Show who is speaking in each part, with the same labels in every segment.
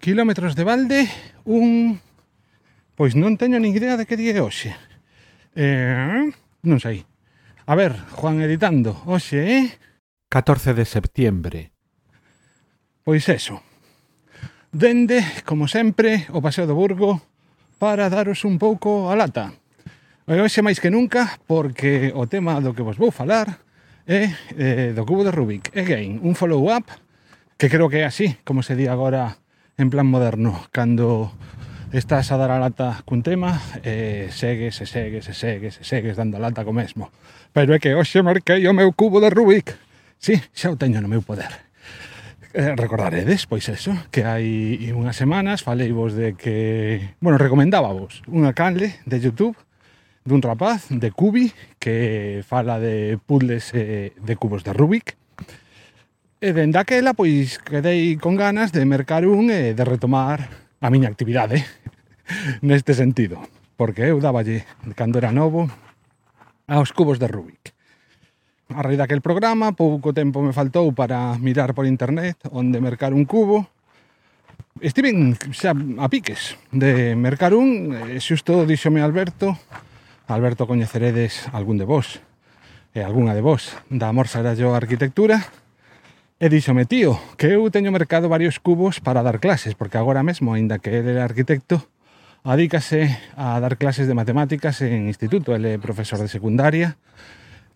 Speaker 1: kilómetros de balde un pois non teño nin idea de que día é hoxe. Eh, non sei. A ver, Juan editando hoxe é eh?
Speaker 2: 14 de septiembre.
Speaker 1: Pois eso. Dende, como sempre, o Paseo do Burgo para daros un pouco a lata. E hoxe máis que nunca porque o tema do que vos vou falar é eh, do cubo de Rubik. Again, un follow-up que creo que é así como se di agora en plan moderno cando estás a dar a lata cun tema e segues e segues e segues e segues dando a lata co mesmo. Pero é que hoxe marquei o meu cubo de Rubik. Sí, xa o teño no meu poder. Eh, recordaredes, pois eso, que hai unhas semanas falei vos de que... Bueno, recomendaba vos unha canle de Youtube dun rapaz de Cubi que fala de puzzles eh, de cubos de Rubik. E dende aquela, pois, quedei con ganas de mercar un e de retomar a miña actividade neste sentido. Porque eu daballe, cando era novo, aos cubos de Rubik. A raíz daquel programa, pouco tempo me faltou para mirar por internet onde mercar un cubo. Estiven xa a piques de mercar un, e xusto díxome Alberto, Alberto coñeceredes algún de vos, e algunha de vos, da Morsa era yo arquitectura, E díxome, tío, que eu teño mercado varios cubos para dar clases, porque agora mesmo, aínda que ele é arquitecto, adícase a dar clases de matemáticas en instituto, ele é profesor de secundaria,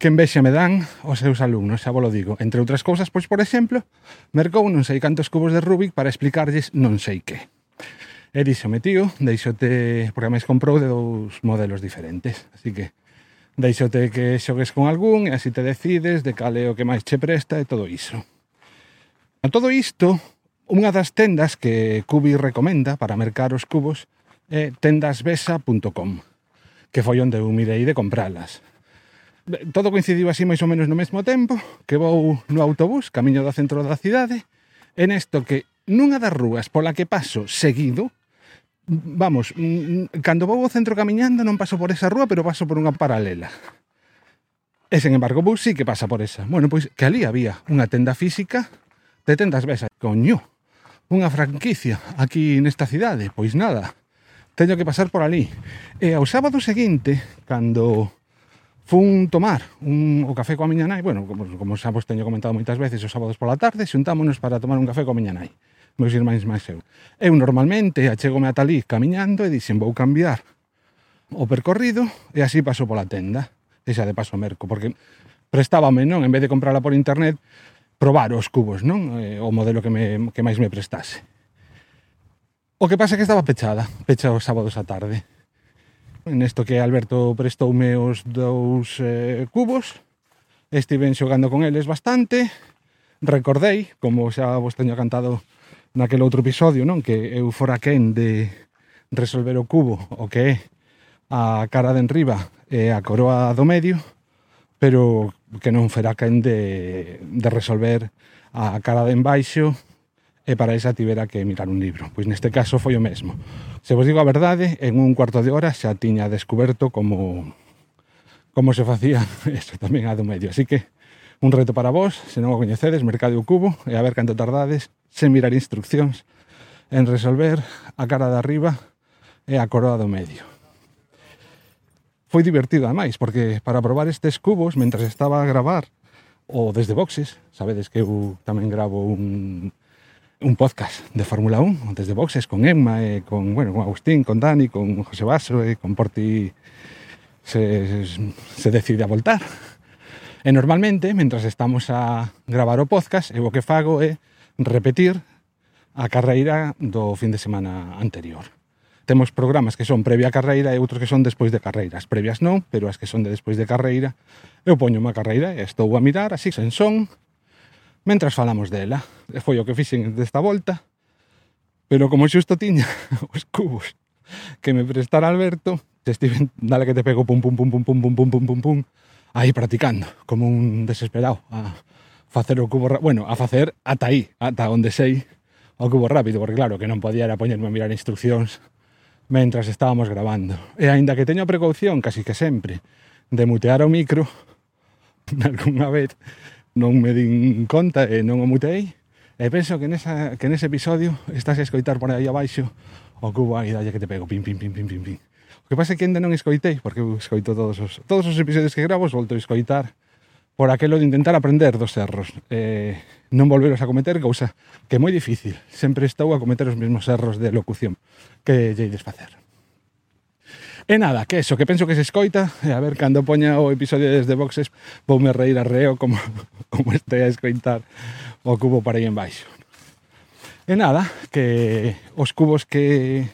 Speaker 1: que envexa me dan os seus alumnos, xa vos lo digo. Entre outras cousas, pois, por exemplo, mercou non sei cantos cubos de Rubik para explicarlles non sei que. E díxome, tío, deixote, porque máis comprou de dous modelos diferentes, así que deixote que xogues con algún e así te decides de cal é o que máis che presta e todo iso. A todo isto, unha das tendas que Cubi recomenda para mercar os cubos é tendasbesa.com, que foi onde eu mirei de compralas. Todo coincidiu así máis ou menos no mesmo tempo, que vou no autobús, camiño do centro da cidade, en isto que nunha das rúas pola que paso seguido, vamos, mm, mm, cando vou ao centro camiñando non paso por esa rúa, pero paso por unha paralela. E sen embargo, bus sí que pasa por esa. Bueno, pois que ali había unha tenda física Te tentas ves, coño, unha franquicia aquí nesta cidade, pois nada, teño que pasar por ali. E ao sábado seguinte, cando fun tomar un, o café coa miña nai, bueno, como, como xa vos teño comentado moitas veces, os sábados pola tarde xuntámonos para tomar un café coa miña nai, meus irmáns máis eu. Eu normalmente achegome a talí camiñando e dixen vou cambiar o percorrido e así paso pola tenda. E xa de paso merco, porque prestábame, non? En vez de comprala por internet, probar os cubos, non? Eh, o modelo que, me, que máis me prestase. O que pasa é que estaba pechada, pecha os sábados á tarde. En isto que Alberto prestoume os dous eh, cubos, estiven xogando con eles bastante, recordei, como xa vos teño cantado naquel outro episodio, non? Que eu fora quen de resolver o cubo, o que é a cara de enriba e a coroa do medio, pero que non fera quen de, de resolver a cara de embaixo e para esa tivera que mirar un libro. Pois neste caso foi o mesmo. Se vos digo a verdade, en un cuarto de hora xa tiña descoberto como como se facía eso tamén a do medio. Así que un reto para vos, se non o coñecedes, Mercado Cubo, e a ver canto tardades, sen mirar instruccións, en resolver a cara de arriba e a coroa do medio foi divertido, ademais, porque para probar estes cubos, mentras estaba a gravar o desde boxes, sabedes que eu tamén gravo un, un podcast de Fórmula 1, desde boxes, con Emma, e con, bueno, con Agustín, con Dani, con José Basso, e con Porti se, se decide a voltar. E normalmente, mentras estamos a gravar o podcast, eu o que fago é repetir a carreira do fin de semana anterior. Temos programas que son previa carreira e outros que son despois de carreira. As previas non, pero as que son de despois de carreira, eu poño unha carreira e estou a mirar así sen son, mentras falamos dela. E foi o que fixen desta volta, pero como xusto tiña os cubos que me prestara Alberto, estive, dale que te pego pum pum pum pum pum pum pum pum pum pum aí practicando como un desesperado a facer o cubo, bueno, a facer ata aí, ata onde sei o cubo rápido, porque claro que non podía era poñerme a mirar instruccións mentras estábamos grabando. E aínda que teño a precaución, casi que sempre, de mutear o micro, algunha vez non me din conta e non o muteei, e penso que, nesa, que nese episodio estás a escoitar por aí abaixo o cubo aí dalle que te pego, pim, pim, pim, pim, pim, pim. O que pasa é que ainda non escoitei, porque eu escoito todos os, todos os episodios que gravo, volto a escoitar por aquelo de intentar aprender dos erros eh, non volveros a cometer cousa que é moi difícil. Sempre estou a cometer os mesmos erros de locución que lle ides facer. E nada, que eso, que penso que se escoita e a ver, cando poña o episodio desde boxes voume reír a reo como, como este a escoitar o cubo para aí en baixo. E nada, que os cubos que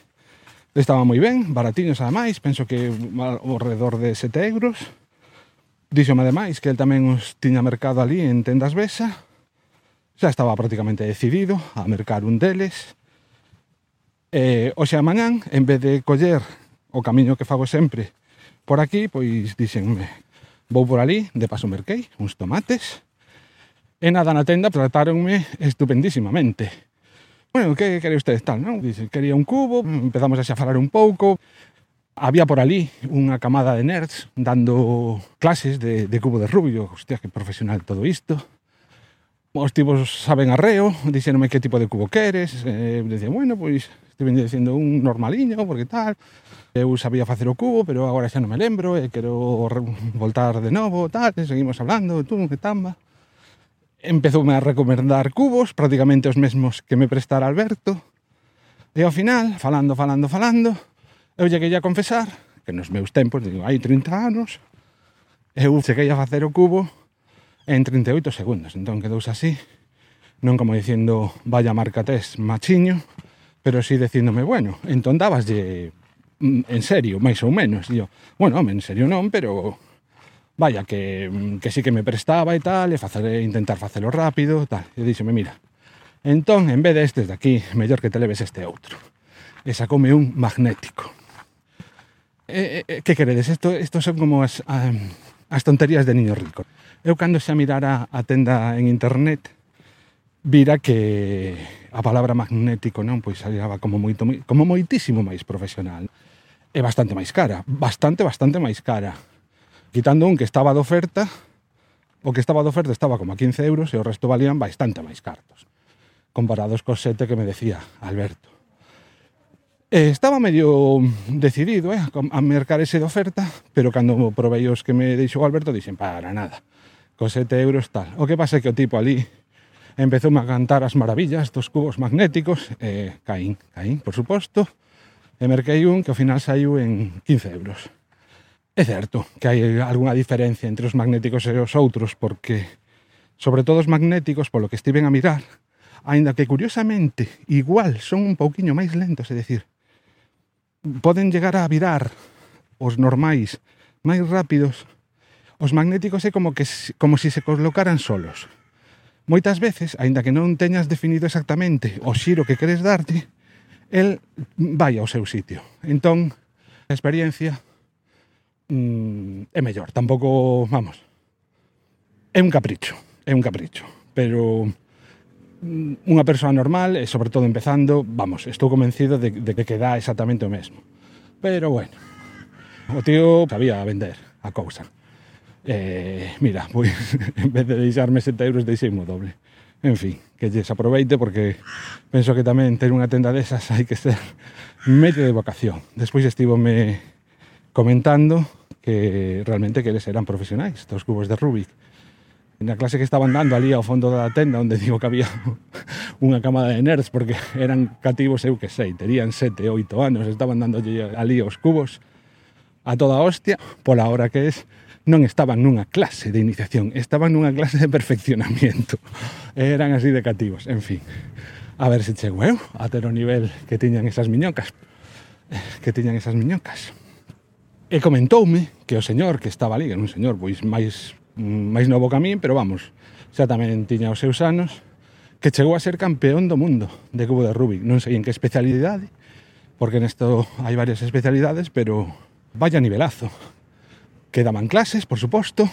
Speaker 1: estaban moi ben, baratiños ademais, penso que ao redor de 7 euros, Díxome ademais que el tamén os tiña mercado ali en tendas Besa. Xa estaba prácticamente decidido a mercar un deles. E hoxe a mañán, en vez de coller o camiño que fago sempre por aquí, pois dixenme, vou por ali, de paso merquei uns tomates. E nada na tenda tratáronme estupendísimamente. Bueno, que quere usted tal, non? Dice, quería un cubo, empezamos a xa falar un pouco, Había por ali unha camada de nerds dando clases de, de cubo de Rubio. Hostia, que profesional todo isto. Os tipos saben arreo, dixéronme que tipo de cubo queres. Eh, dicía, bueno, pois estive dicindo un normaliño, porque tal. Eu sabía facer o cubo, pero agora xa non me lembro, e quero voltar de novo, tal, e seguimos hablando, tú, que tamba. Empezoume a recomendar cubos, prácticamente os mesmos que me prestara Alberto. E ao final, falando, falando, falando, eu lleguei a confesar que nos meus tempos, digo, hai 30 anos, eu cheguei a facer o cubo en 38 segundos. Entón quedouse así, non como dicindo, vaya marca tes machiño, pero si sí diciéndome, bueno, entón dabaslle mm, en serio, máis ou menos. Digo, bueno, home, en serio non, pero vaya, que, mm, que sí que me prestaba e tal, e facer, intentar facelo rápido, tal. E díxome, mira, entón, en vez de estes de aquí, mellor que te leves este outro. E sacoume un magnético eh, eh, eh que queredes? Isto, isto son como as, a, as tonterías de niño rico. Eu cando xa mirara a tenda en internet, vira que a palabra magnético non pois salía como moito como moitísimo máis profesional. É bastante máis cara, bastante bastante máis cara. Quitando un que estaba de oferta, o que estaba de oferta estaba como a 15 euros e o resto valían bastante máis cartos. Comparados cos sete que me decía Alberto. E estaba medio decidido eh, a mercar ese de oferta, pero cando probei os que me deixou Alberto, dixen, para nada, co 7 euros tal. O que pasa é que o tipo ali empezou a cantar as maravillas dos cubos magnéticos, e eh, caín, caín, por suposto, e merquei un que ao final saiu en 15 euros. É certo que hai algunha diferencia entre os magnéticos e os outros, porque, sobre todo os magnéticos, polo que estiven a mirar, aínda que curiosamente igual son un pouquiño máis lentos, é dicir, poden chegar a virar os normais máis rápidos, os magnéticos é como que como se se colocaran solos. Moitas veces, aínda que non teñas definido exactamente o xiro que queres darte, el vai ao seu sitio. Entón, a experiencia mm, é mellor. Tampouco, vamos, é un capricho, é un capricho. Pero Mm, unha persoa normal, e sobre todo empezando, vamos, estou convencido de, de que queda exactamente o mesmo. Pero bueno, o tío sabía vender a cousa. Eh, mira, pois, en vez de deixarme 70 euros, o doble. En fin, que lles aproveite porque penso que tamén ter unha tenda desas hai que ser medio de vocación. Despois estivome comentando que realmente que eles eran profesionais dos cubos de Rubik na clase que estaban dando ali ao fondo da tenda onde digo que había unha cama de nerds porque eran cativos, eu que sei, terían sete, oito anos, estaban dando ali os cubos a toda hostia, pola hora que es, non estaban nunha clase de iniciación, estaban nunha clase de perfeccionamiento. Eran así de cativos, en fin. A ver se chego eu a ter o nivel que tiñan esas miñocas. Que tiñan esas miñocas. E comentoume que o señor que estaba ali, era un señor pois máis Mm, máis novo que a min, pero vamos, xa tamén tiña os seus anos, que chegou a ser campeón do mundo de cubo de Rubik. Non sei en que especialidade, porque nesto hai varias especialidades, pero vaya nivelazo. Quedaban clases, por suposto.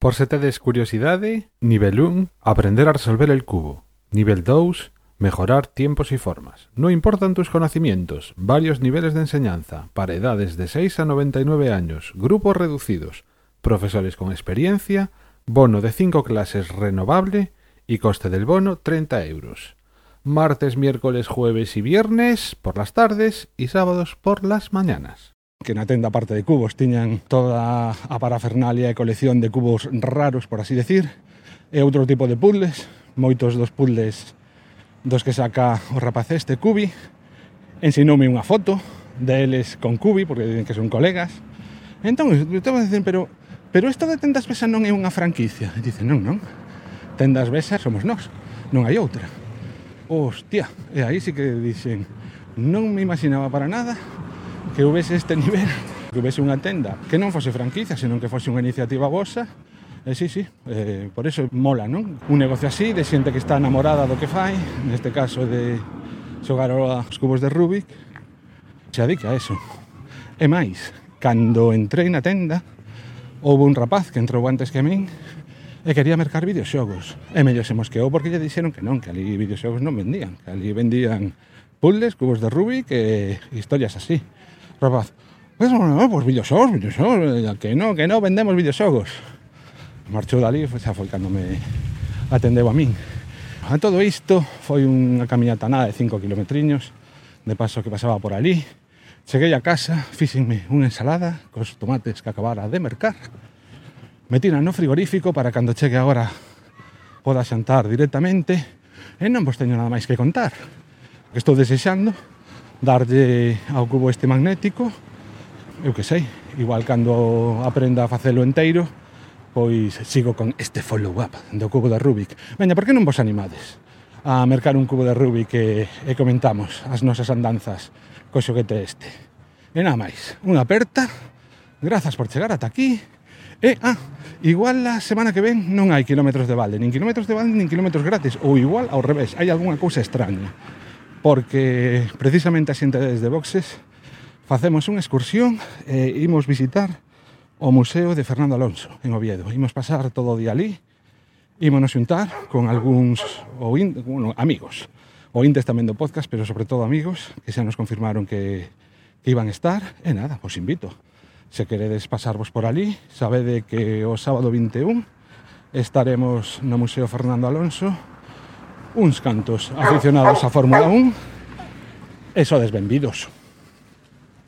Speaker 2: Por se tedes curiosidade, nivel 1, aprender a resolver el cubo. Nivel 2, mejorar tiempos y formas. No importan tus conocimientos, varios niveles de enseñanza, para edades de 6 a 99 años, grupos reducidos, profesores con experiencia, bono de 5 clases renovable y coste del bono 30 euros. Martes, miércoles, jueves y viernes por las tardes y sábados por las mañanas
Speaker 1: que na tenda parte de cubos tiñan toda a parafernalia e colección de cubos raros, por así decir, e outro tipo de puzzles, moitos dos puzzles dos que saca o rapaz este Cubi, ensinoume unha foto deles con Cubi, porque dicen que son colegas. Entón, estaba a dicir, pero pero isto de Tendas Besa non é unha franquicia. E dice, non, non, Tendas Besa somos nós, non hai outra. Hostia, e aí sí que dicen, non me imaginaba para nada que houvese este nivel, que houvese unha tenda que non fose franquicia, senón que fose unha iniciativa vosa, E eh, sí, sí, eh, por eso mola, non? Un negocio así de xente que está enamorada do que fai, neste caso de xogar aos cubos de Rubik, se adica a eso. E máis, cando entrei na tenda, houve un rapaz que entrou antes que min e quería mercar videoxogos. E medio se mosqueou porque lle dixeron que non, que ali videoxogos non vendían, que ali vendían puzzles, cubos de Rubik e historias así. Rapaz, pues, no, pues videoxogos, videoxogos, eh, que non, que non vendemos videoxogos. Marchou dali, xa foi cando me atendeu a min. A todo isto foi unha camiñata nada de 5 kilometriños, de paso que pasaba por ali, Cheguei a casa, fíxenme unha ensalada cos tomates que acabara de mercar. Metina no frigorífico para cando chegue agora poda xantar directamente e non vos teño nada máis que contar. Estou desexando darlle ao cubo este magnético eu que sei, igual cando aprenda a facelo enteiro pois sigo con este follow-up do cubo de Rubik. Veña, por que non vos animades a mercar un cubo de Rubik e, e comentamos as nosas andanzas co xoguete este. E nada máis, unha aperta, grazas por chegar ata aquí, e, ah, igual a semana que ven non hai kilómetros de balde, nin kilómetros de balde, nin kilómetros gratis, ou igual ao revés, hai algunha cousa extraña, porque precisamente a xente desde Boxes facemos unha excursión e imos visitar o Museo de Fernando Alonso, en Oviedo. Imos pasar todo o día ali, ímonos xuntar con algúns ou, bueno, amigos ointes tamén do podcast, pero sobre todo amigos, que xa nos confirmaron que, que iban estar, e nada, vos invito. Se queredes pasarvos por ali, sabede que o sábado 21 estaremos no Museo Fernando Alonso uns cantos aficionados a Fórmula 1 e sodes benvidos.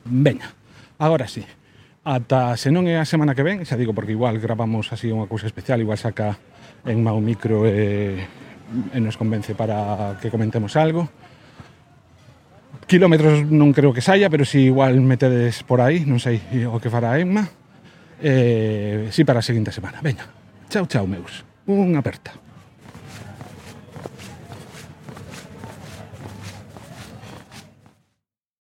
Speaker 1: Veña, agora sí, ata se non é a semana que ven, xa digo porque igual gravamos así unha cousa especial, igual saca en mau micro e eh, e nos convence para que comentemos algo. Kilómetros non creo que saia, pero si igual metedes por aí, non sei o que fará Emma. Eh, si para a seguinte semana. Veña, chao, chao, meus. Unha aperta.